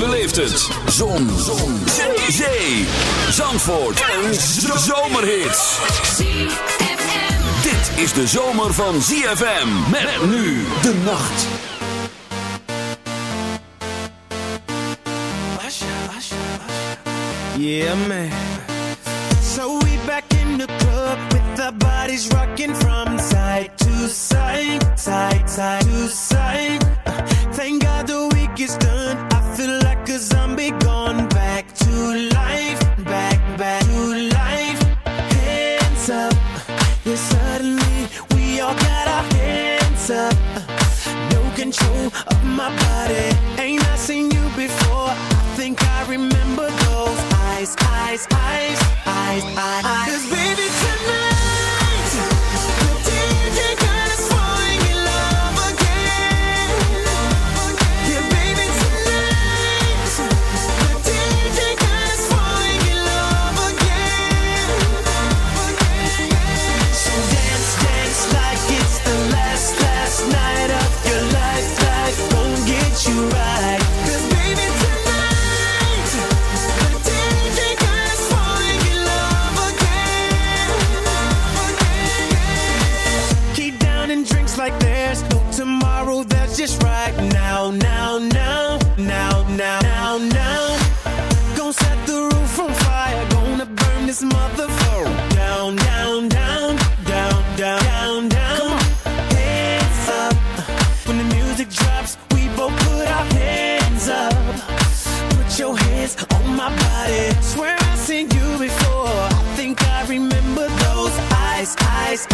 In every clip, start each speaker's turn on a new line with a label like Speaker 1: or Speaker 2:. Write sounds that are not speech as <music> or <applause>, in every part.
Speaker 1: beleeft het. Zon. Zon. Zee. Zandvoort. En zomerhits. Dit is de zomer van ZFM. Met, nu de nacht.
Speaker 2: Yeah, man. So we back in the club with the bodies rocking from side to side, side, side to side. Thank God the week is done. eyes, eyes.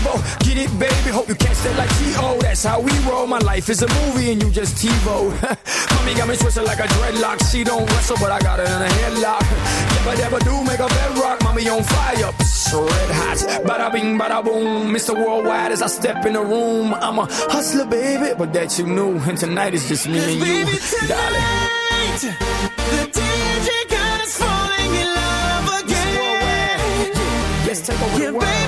Speaker 2: Devo. Get
Speaker 3: it, baby. Hope you catch that like T.O. That's how we roll. My life is a movie and you just TiVo. <laughs> Mommy got me twisted like a dreadlock. She don't wrestle, but I got her in a headlock. If I ever do make a bedrock, mommy on fire. Psst, red hot. Bada bing, bada boom. Mr. Worldwide as I step in the room. I'm a hustler, baby, but that you knew. And tonight is just me and
Speaker 2: baby,
Speaker 3: you,
Speaker 2: tonight, darling. The DJ God falling in love again.
Speaker 3: Worldwide. Take a
Speaker 2: yeah.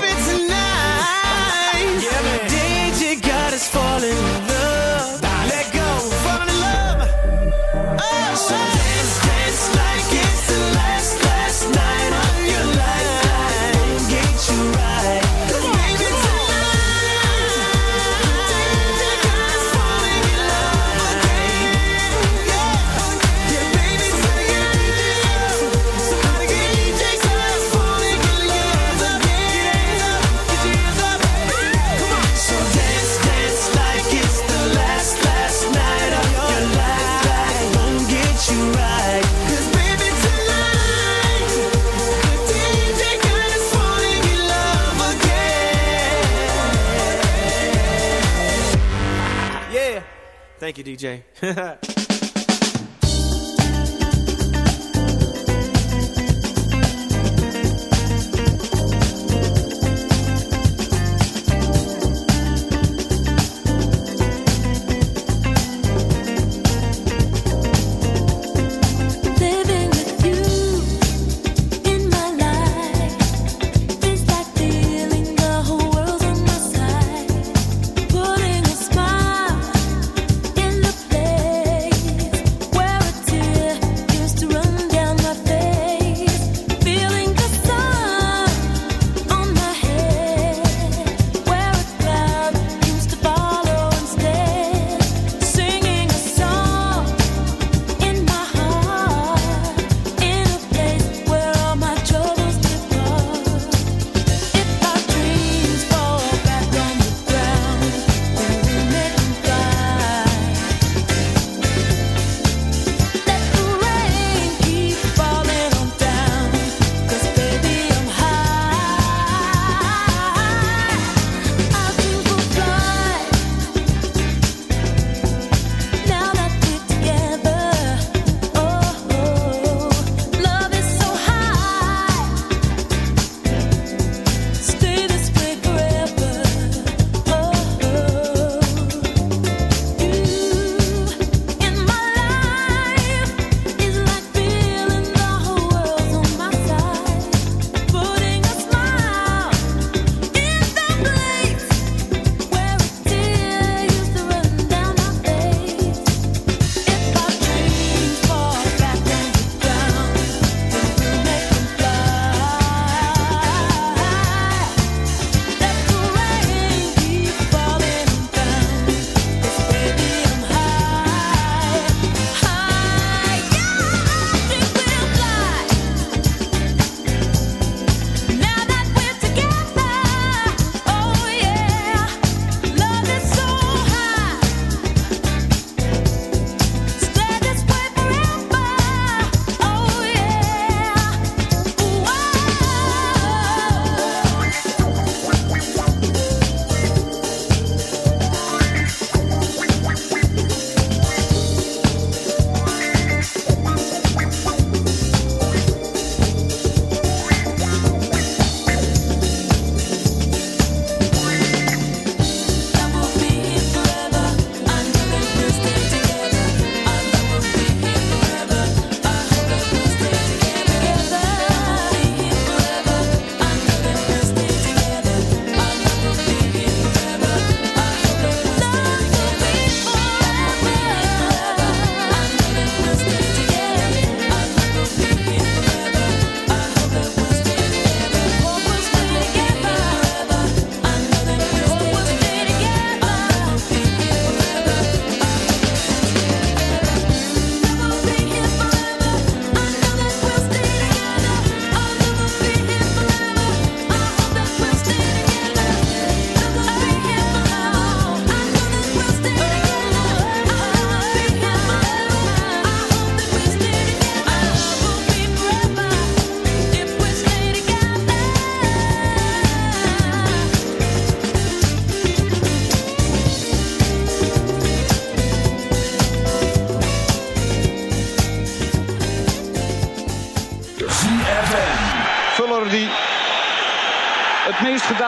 Speaker 2: Thank you, DJ. <laughs>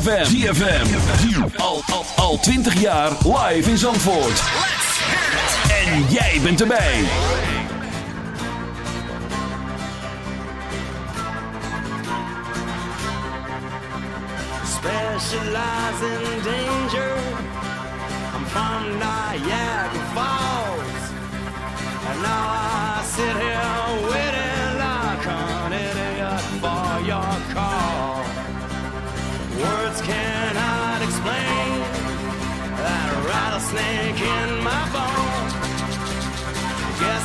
Speaker 4: ZFM. ZFM. Al, al, al 20 jaar live in Zandvoort. En jij bent erbij.
Speaker 5: Specialize in danger. I'm from Niagara Falls. And now I sit here.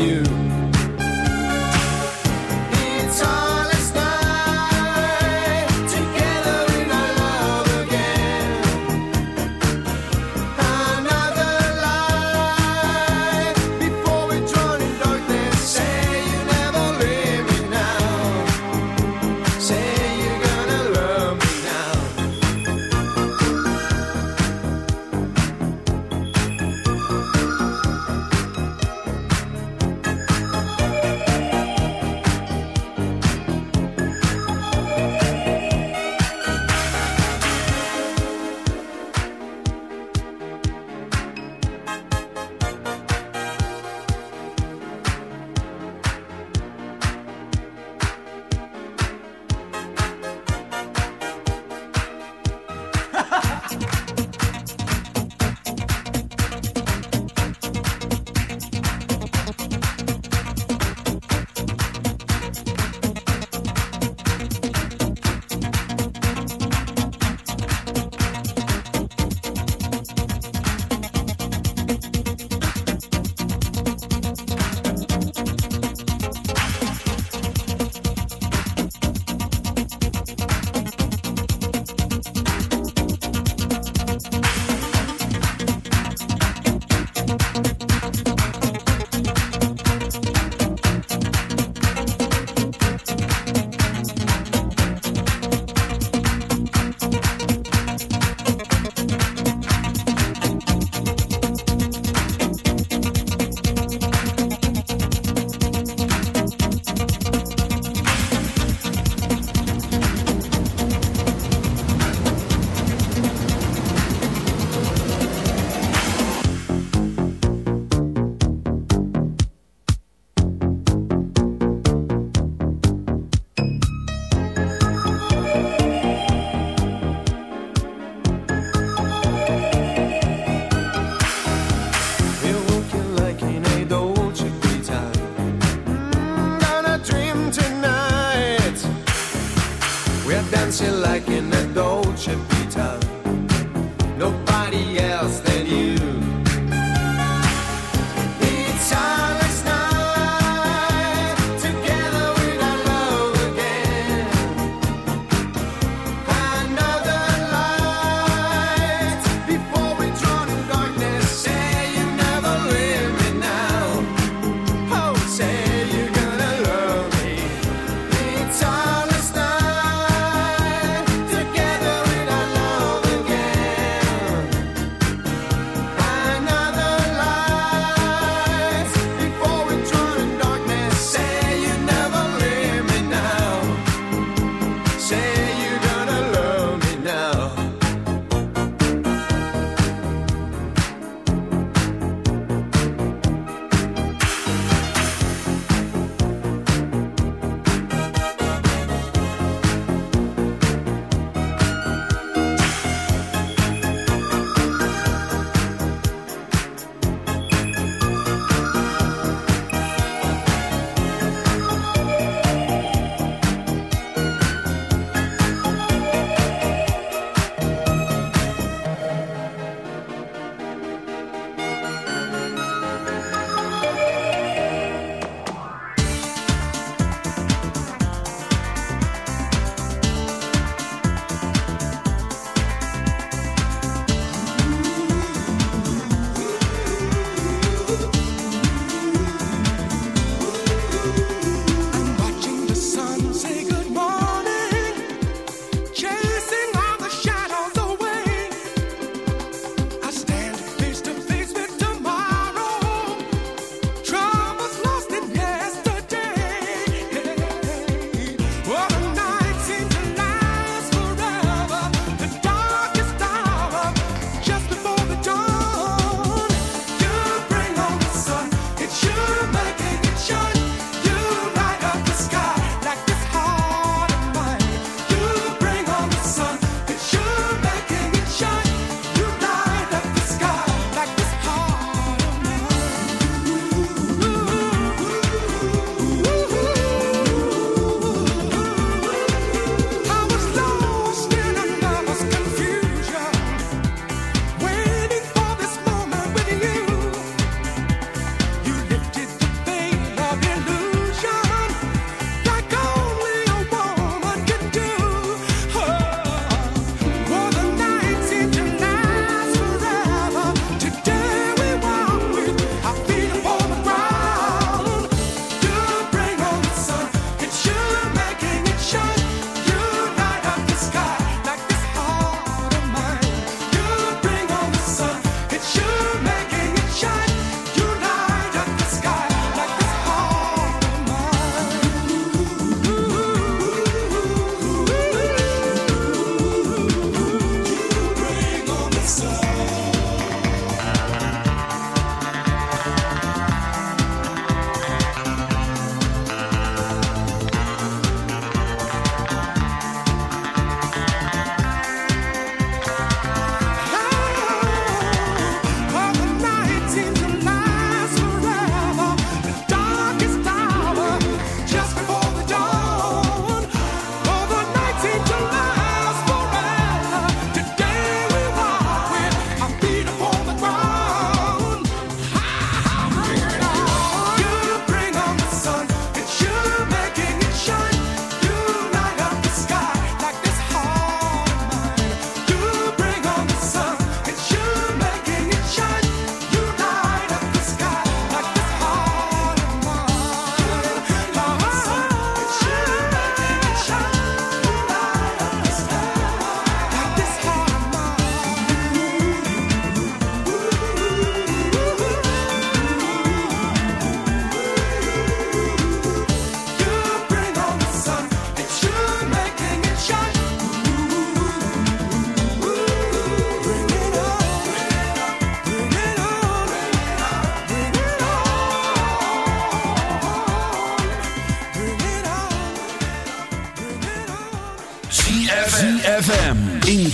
Speaker 2: You.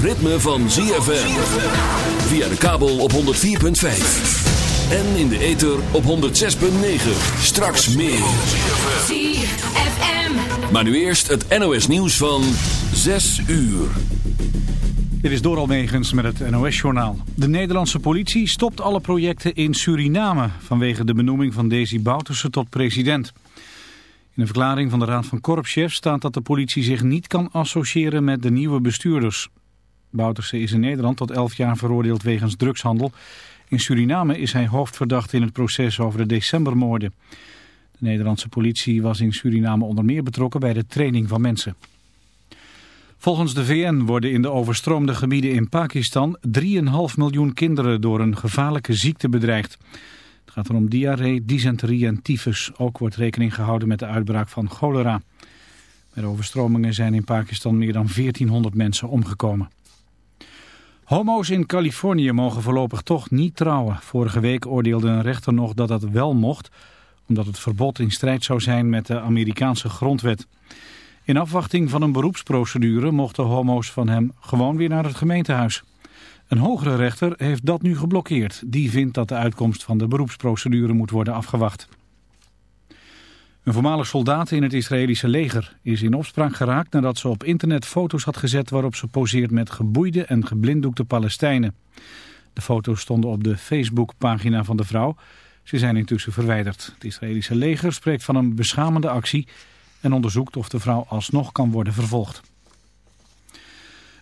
Speaker 4: Het ritme van ZFM. Via de kabel op 104.5. En in de ether op 106.9. Straks meer.
Speaker 1: ZFM.
Speaker 4: Maar nu eerst het NOS nieuws van 6 uur.
Speaker 6: Dit is Doral Megens met het NOS-journaal. De Nederlandse politie stopt alle projecten in Suriname... vanwege de benoeming van Desi Bouterse tot president. In een verklaring van de Raad van Korpschefs staat dat de politie zich niet kan associëren met de nieuwe bestuurders. Bouterse is in Nederland tot 11 jaar veroordeeld wegens drugshandel. In Suriname is hij hoofdverdachte in het proces over de decembermoorden. De Nederlandse politie was in Suriname onder meer betrokken bij de training van mensen. Volgens de VN worden in de overstroomde gebieden in Pakistan 3,5 miljoen kinderen door een gevaarlijke ziekte bedreigd. Het gaat om diarree, dysenterie en tyfus. Ook wordt rekening gehouden met de uitbraak van cholera. Bij de overstromingen zijn in Pakistan meer dan 1400 mensen omgekomen. Homo's in Californië mogen voorlopig toch niet trouwen. Vorige week oordeelde een rechter nog dat dat wel mocht, omdat het verbod in strijd zou zijn met de Amerikaanse grondwet. In afwachting van een beroepsprocedure mochten homo's van hem gewoon weer naar het gemeentehuis. Een hogere rechter heeft dat nu geblokkeerd. Die vindt dat de uitkomst van de beroepsprocedure moet worden afgewacht. Een voormalig soldaat in het Israëlische leger is in opspraak geraakt nadat ze op internet foto's had gezet waarop ze poseert met geboeide en geblinddoekte Palestijnen. De foto's stonden op de Facebookpagina van de vrouw. Ze zijn intussen verwijderd. Het Israëlische leger spreekt van een beschamende actie en onderzoekt of de vrouw alsnog kan worden vervolgd.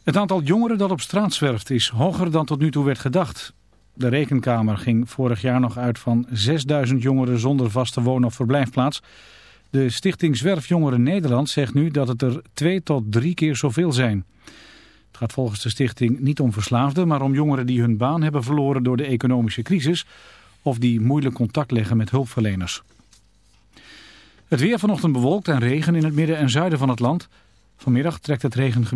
Speaker 6: Het aantal jongeren dat op straat zwerft is hoger dan tot nu toe werd gedacht. De rekenkamer ging vorig jaar nog uit van 6000 jongeren zonder vaste woon- of verblijfplaats. De stichting Zwerfjongeren Nederland zegt nu dat het er twee tot drie keer zoveel zijn. Het gaat volgens de stichting niet om verslaafden, maar om jongeren die hun baan hebben verloren door de economische crisis of die moeilijk contact leggen met hulpverleners. Het weer vanochtend bewolkt en regen in het midden en zuiden van het land. Vanmiddag trekt het regengebied